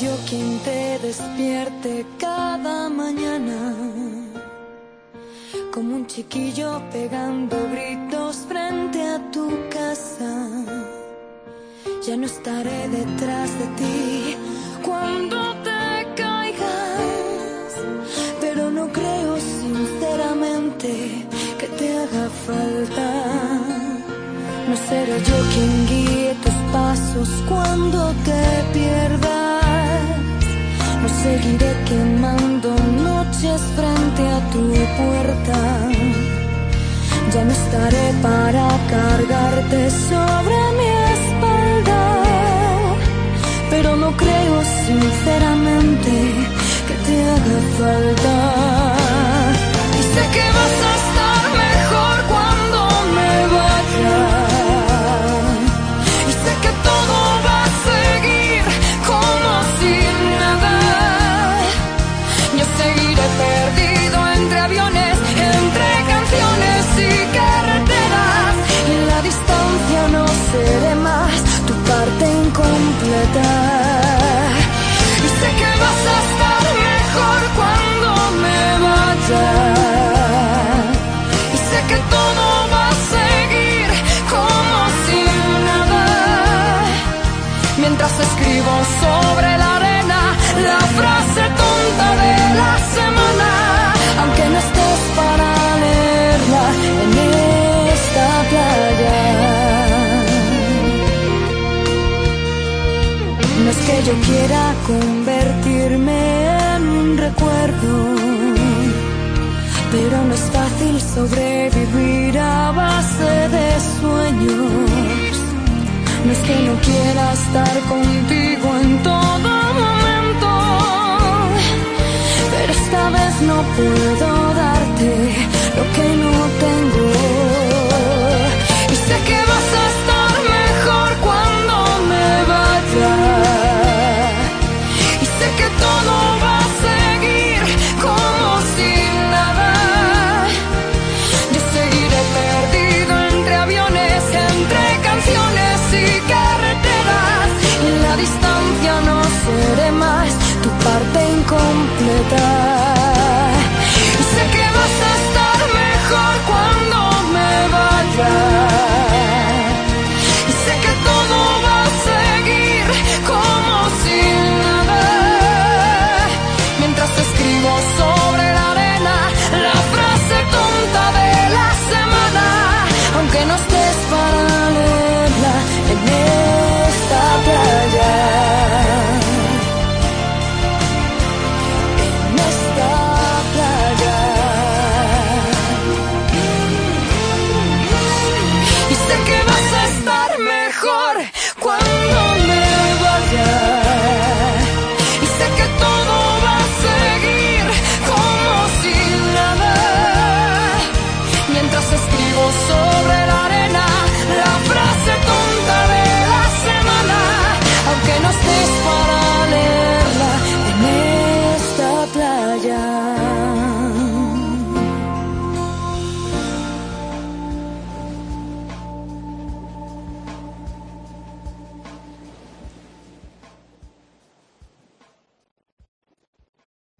yo quien te despierte cada mañana. Como un chiquillo pegando gritos frente a tu casa. Ya no estaré detrás de ti cuando te caigas. Pero no creo sinceramente que te haga falta. No seré yo quien guíe pasos cuando te pierdas. No seguiré quemando noches frente a tu puerta. Ya no estaré para cargarte sobre mi espalda. Pero no creo sinceramente que te haga falta. Yo quiera convertirme en un recuerdo, pero no es fácil sobrevivir a base de sueños. No es que no quiera estar contigo en todo momento, pero esta vez no puedo darte lo que no tengo. Y en 家。